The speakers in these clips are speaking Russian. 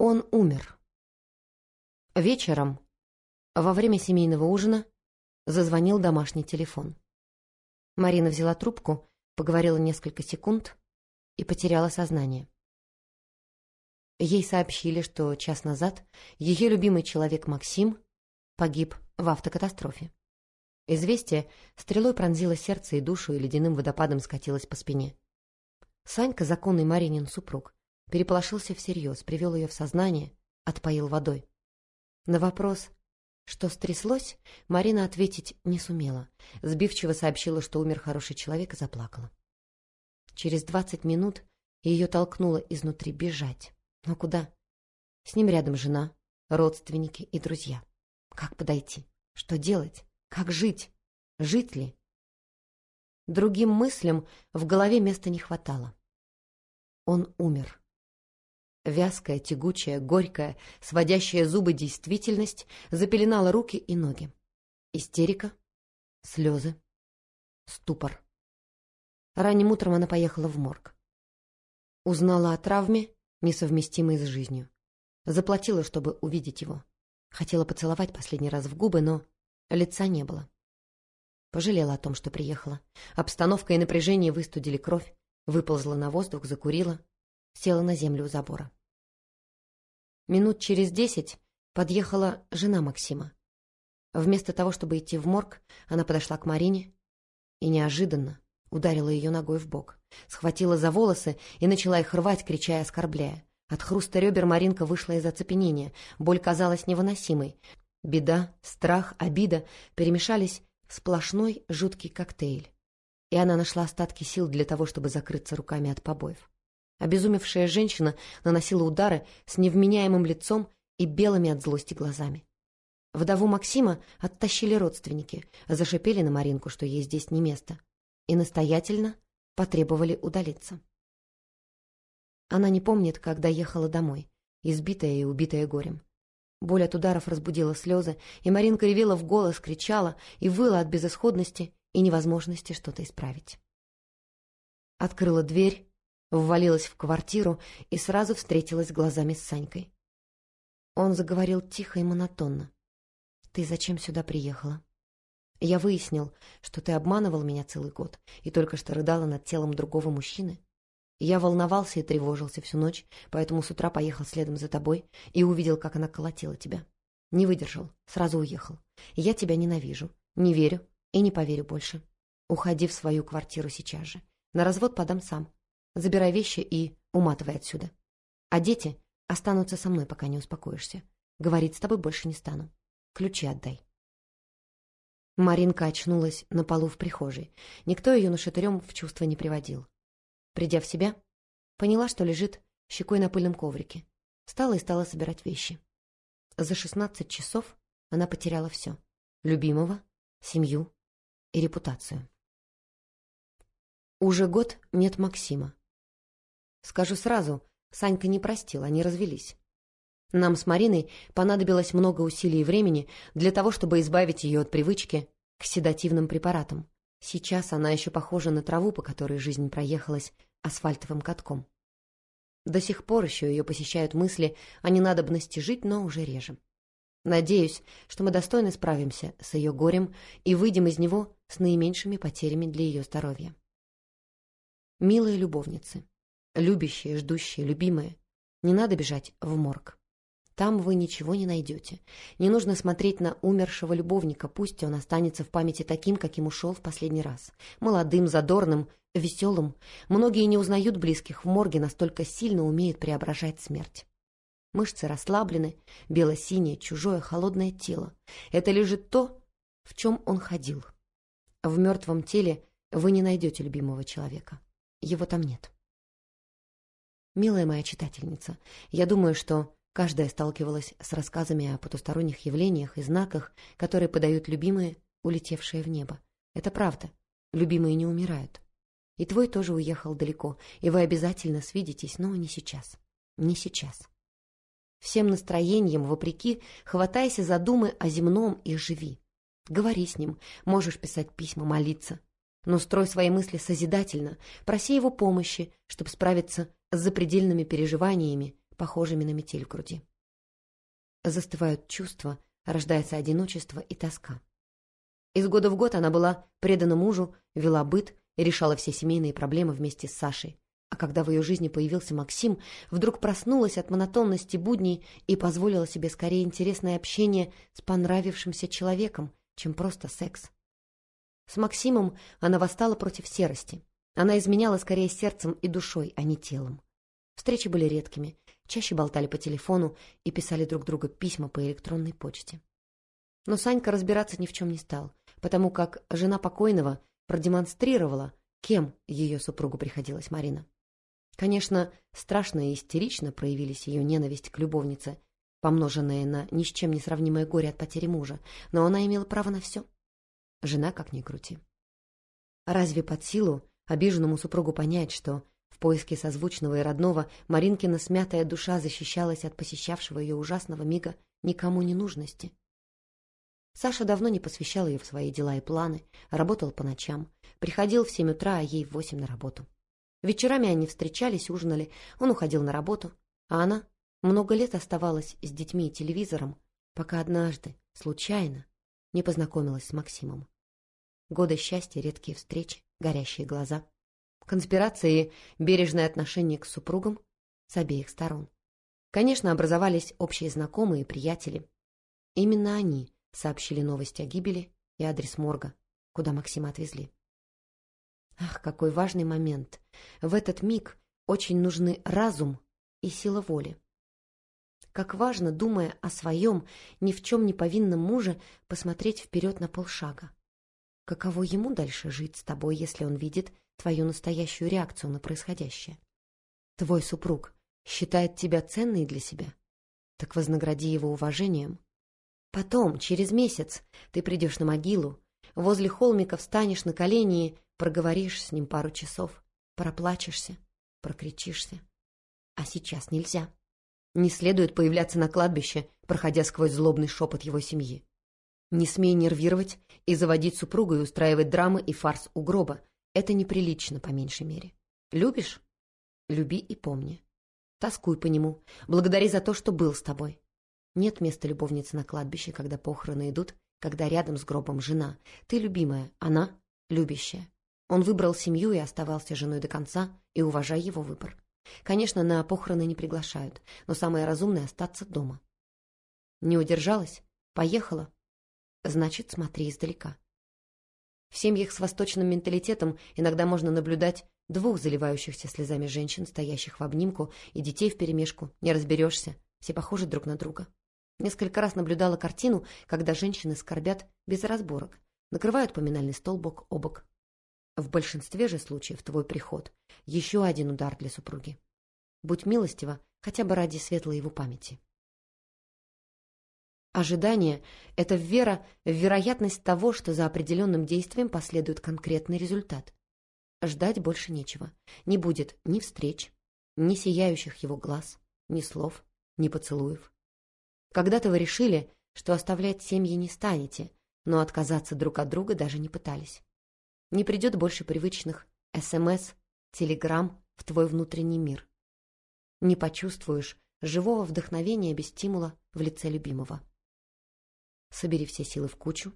Он умер. Вечером, во время семейного ужина, зазвонил домашний телефон. Марина взяла трубку, поговорила несколько секунд и потеряла сознание. Ей сообщили, что час назад ее любимый человек Максим погиб в автокатастрофе. Известие стрелой пронзило сердце и душу и ледяным водопадом скатилось по спине. Санька, законный Маринин супруг, переполошился всерьез, привел ее в сознание, отпоил водой. На вопрос, что стряслось, Марина ответить не сумела. Сбивчиво сообщила, что умер хороший человек, и заплакала. Через двадцать минут ее толкнуло изнутри бежать. Но куда? С ним рядом жена, родственники и друзья. Как подойти? Что делать? Как жить? Жить ли? Другим мыслям в голове места не хватало. Он умер. Вязкая, тягучая, горькая, сводящая зубы действительность запеленала руки и ноги. Истерика, слезы, ступор. Ранним утром она поехала в морг. Узнала о травме, несовместимой с жизнью. Заплатила, чтобы увидеть его. Хотела поцеловать последний раз в губы, но лица не было. Пожалела о том, что приехала. Обстановка и напряжение выстудили кровь. Выползла на воздух, закурила. Села на землю у забора. Минут через десять подъехала жена Максима. Вместо того, чтобы идти в морг, она подошла к Марине и неожиданно ударила ее ногой в бок, схватила за волосы и начала их рвать, крича и оскорбляя. От хруста ребер Маринка вышла из оцепенения, боль казалась невыносимой. Беда, страх, обида перемешались в сплошной жуткий коктейль. И она нашла остатки сил для того, чтобы закрыться руками от побоев. Обезумевшая женщина наносила удары с невменяемым лицом и белыми от злости глазами. Вдову Максима оттащили родственники, зашипели на Маринку, что ей здесь не место, и настоятельно потребовали удалиться. Она не помнит, когда ехала домой, избитая и убитая горем. Боль от ударов разбудила слезы, и Маринка ревела в голос, кричала и выла от безысходности и невозможности что-то исправить. Открыла дверь ввалилась в квартиру и сразу встретилась глазами с Санькой. Он заговорил тихо и монотонно. «Ты зачем сюда приехала?» «Я выяснил, что ты обманывал меня целый год и только что рыдала над телом другого мужчины. Я волновался и тревожился всю ночь, поэтому с утра поехал следом за тобой и увидел, как она колотила тебя. Не выдержал, сразу уехал. Я тебя ненавижу, не верю и не поверю больше. Уходи в свою квартиру сейчас же. На развод подам сам. Забирай вещи и уматывай отсюда. А дети останутся со мной, пока не успокоишься. Говорить с тобой больше не стану. Ключи отдай. Маринка очнулась на полу в прихожей. Никто ее нашатырем в чувство не приводил. Придя в себя, поняла, что лежит щекой на пыльном коврике. Встала и стала собирать вещи. За шестнадцать часов она потеряла все. Любимого, семью и репутацию. Уже год нет Максима. Скажу сразу, Санька не простил, они развелись. Нам с Мариной понадобилось много усилий и времени для того, чтобы избавить ее от привычки к седативным препаратам. Сейчас она еще похожа на траву, по которой жизнь проехалась асфальтовым катком. До сих пор еще ее посещают мысли о ненадобности жить, но уже реже. Надеюсь, что мы достойно справимся с ее горем и выйдем из него с наименьшими потерями для ее здоровья. Милые любовницы, любящие, ждущие, любимые. Не надо бежать в морг. Там вы ничего не найдете. Не нужно смотреть на умершего любовника, пусть он останется в памяти таким, каким ушел в последний раз. Молодым, задорным, веселым. Многие не узнают близких в морге, настолько сильно умеют преображать смерть. Мышцы расслаблены, бело-синее, чужое, холодное тело. Это лежит то, в чем он ходил. В мертвом теле вы не найдете любимого человека. Его там нет. Милая моя читательница, я думаю, что каждая сталкивалась с рассказами о потусторонних явлениях и знаках, которые подают любимые, улетевшие в небо. Это правда. Любимые не умирают. И твой тоже уехал далеко, и вы обязательно свидитесь, но не сейчас. Не сейчас. Всем настроением, вопреки, хватайся за думы о земном и живи. Говори с ним, можешь писать письма, молиться. Но строй свои мысли созидательно, проси его помощи, чтобы справиться с запредельными переживаниями, похожими на метель в груди. Застывают чувства, рождается одиночество и тоска. Из года в год она была предана мужу, вела быт и решала все семейные проблемы вместе с Сашей. А когда в ее жизни появился Максим, вдруг проснулась от монотонности будней и позволила себе скорее интересное общение с понравившимся человеком, чем просто секс. С Максимом она восстала против серости. Она изменяла скорее сердцем и душой, а не телом. Встречи были редкими, чаще болтали по телефону и писали друг другу письма по электронной почте. Но Санька разбираться ни в чем не стал, потому как жена покойного продемонстрировала, кем ее супругу приходилась Марина. Конечно, страшно и истерично проявились ее ненависть к любовнице, помноженная на ни с чем не сравнимое горе от потери мужа, но она имела право на все. Жена как ни крути. Разве под силу обиженному супругу понять, что в поиске созвучного и родного Маринкина смятая душа защищалась от посещавшего ее ужасного мига никому не нужности? Саша давно не посвящал ее в свои дела и планы, работал по ночам, приходил в семь утра, а ей в восемь на работу. Вечерами они встречались, ужинали, он уходил на работу, а она много лет оставалась с детьми и телевизором, пока однажды, случайно, не познакомилась с Максимом. Годы счастья, редкие встречи, горящие глаза. Конспирации и бережное отношение к супругам с обеих сторон. Конечно, образовались общие знакомые и приятели. Именно они сообщили новость о гибели и адрес морга, куда Максима отвезли. Ах, какой важный момент! В этот миг очень нужны разум и сила воли. Как важно, думая о своем, ни в чем не повинном муже, посмотреть вперед на полшага. Каково ему дальше жить с тобой, если он видит твою настоящую реакцию на происходящее? Твой супруг считает тебя ценной для себя? Так вознагради его уважением. Потом, через месяц, ты придешь на могилу, возле холмика встанешь на колени Проговоришь с ним пару часов, проплачешься, прокричишься. А сейчас нельзя. Не следует появляться на кладбище, проходя сквозь злобный шепот его семьи. Не смей нервировать и заводить супругу и устраивать драмы и фарс у гроба. Это неприлично, по меньшей мере. Любишь? Люби и помни. Тоскуй по нему. Благодари за то, что был с тобой. Нет места любовницы на кладбище, когда похороны идут, когда рядом с гробом жена. Ты любимая, она любящая. Он выбрал семью и оставался женой до конца, и уважай его выбор. Конечно, на похороны не приглашают, но самое разумное — остаться дома. Не удержалась? Поехала? Значит, смотри издалека. В семьях с восточным менталитетом иногда можно наблюдать двух заливающихся слезами женщин, стоящих в обнимку, и детей вперемешку. Не разберешься, все похожи друг на друга. Несколько раз наблюдала картину, когда женщины скорбят без разборок, накрывают поминальный стол бок о бок, в большинстве же случаев твой приход — еще один удар для супруги. Будь милостива хотя бы ради светлой его памяти. Ожидание — это вера в вероятность того, что за определенным действием последует конкретный результат. Ждать больше нечего. Не будет ни встреч, ни сияющих его глаз, ни слов, ни поцелуев. Когда-то вы решили, что оставлять семьи не станете, но отказаться друг от друга даже не пытались. Не придет больше привычных СМС, телеграмм в твой внутренний мир. Не почувствуешь живого вдохновения без стимула в лице любимого. Собери все силы в кучу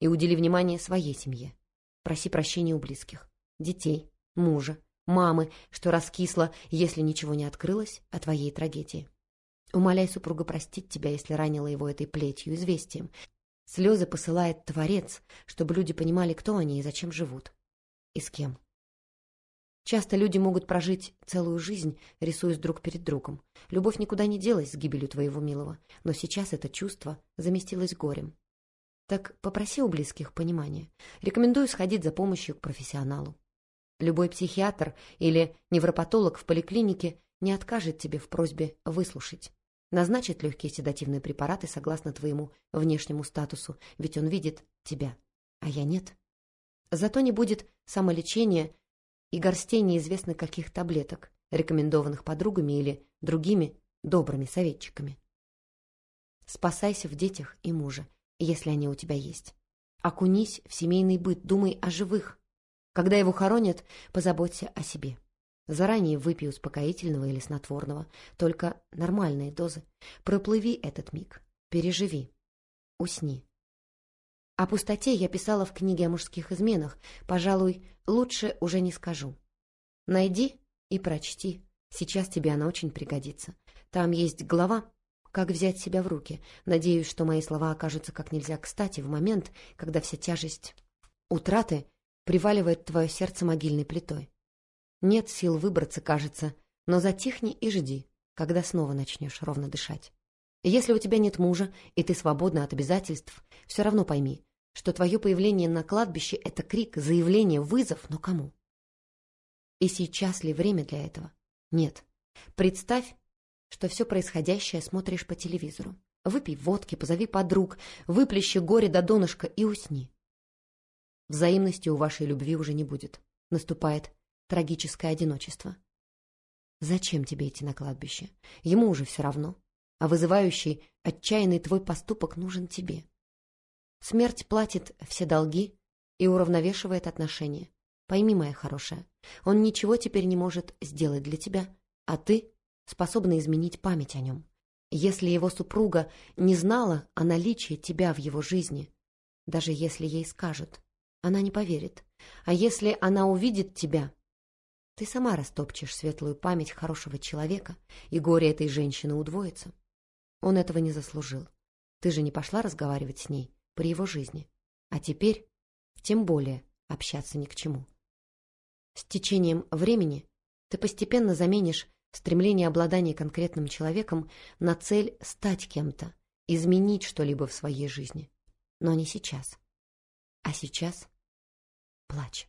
и удели внимание своей семье. Проси прощения у близких, детей, мужа, мамы, что раскисла, если ничего не открылось о твоей трагедии. Умоляй супруга простить тебя, если ранила его этой плетью, известием, Слезы посылает Творец, чтобы люди понимали, кто они и зачем живут. И с кем. Часто люди могут прожить целую жизнь, рисуясь друг перед другом. Любовь никуда не делась с гибелью твоего милого, но сейчас это чувство заместилось горем. Так попроси у близких понимания. Рекомендую сходить за помощью к профессионалу. Любой психиатр или невропатолог в поликлинике не откажет тебе в просьбе выслушать. Назначит легкие седативные препараты согласно твоему внешнему статусу, ведь он видит тебя, а я нет. Зато не будет самолечения и горстей неизвестно каких таблеток, рекомендованных подругами или другими добрыми советчиками. Спасайся в детях и муже, если они у тебя есть. Окунись в семейный быт, думай о живых. Когда его хоронят, позаботься о себе. Заранее выпей успокоительного или снотворного, только нормальные дозы. Проплыви этот миг, переживи, усни. О пустоте я писала в книге о мужских изменах, пожалуй, лучше уже не скажу. Найди и прочти, сейчас тебе она очень пригодится. Там есть глава «Как взять себя в руки». Надеюсь, что мои слова окажутся как нельзя кстати в момент, когда вся тяжесть утраты приваливает твое сердце могильной плитой. Нет сил выбраться, кажется, но затихни и жди, когда снова начнешь ровно дышать. Если у тебя нет мужа, и ты свободна от обязательств, все равно пойми, что твое появление на кладбище — это крик, заявление, вызов, но кому? И сейчас ли время для этого? Нет. Представь, что все происходящее смотришь по телевизору. Выпей водки, позови подруг, выплещи горе до донышка и усни. Взаимности у вашей любви уже не будет. Наступает трагическое одиночество. Зачем тебе идти на кладбище? Ему уже все равно. А вызывающий, отчаянный твой поступок нужен тебе. Смерть платит все долги и уравновешивает отношения. Пойми, моя хорошая, он ничего теперь не может сделать для тебя, а ты способна изменить память о нем. Если его супруга не знала о наличии тебя в его жизни, даже если ей скажут, она не поверит. А если она увидит тебя, ты сама растопчешь светлую память хорошего человека, и горе этой женщины удвоится. Он этого не заслужил. Ты же не пошла разговаривать с ней при его жизни. А теперь тем более общаться ни к чему. С течением времени ты постепенно заменишь стремление обладания конкретным человеком на цель стать кем-то, изменить что-либо в своей жизни. Но не сейчас. А сейчас плачь.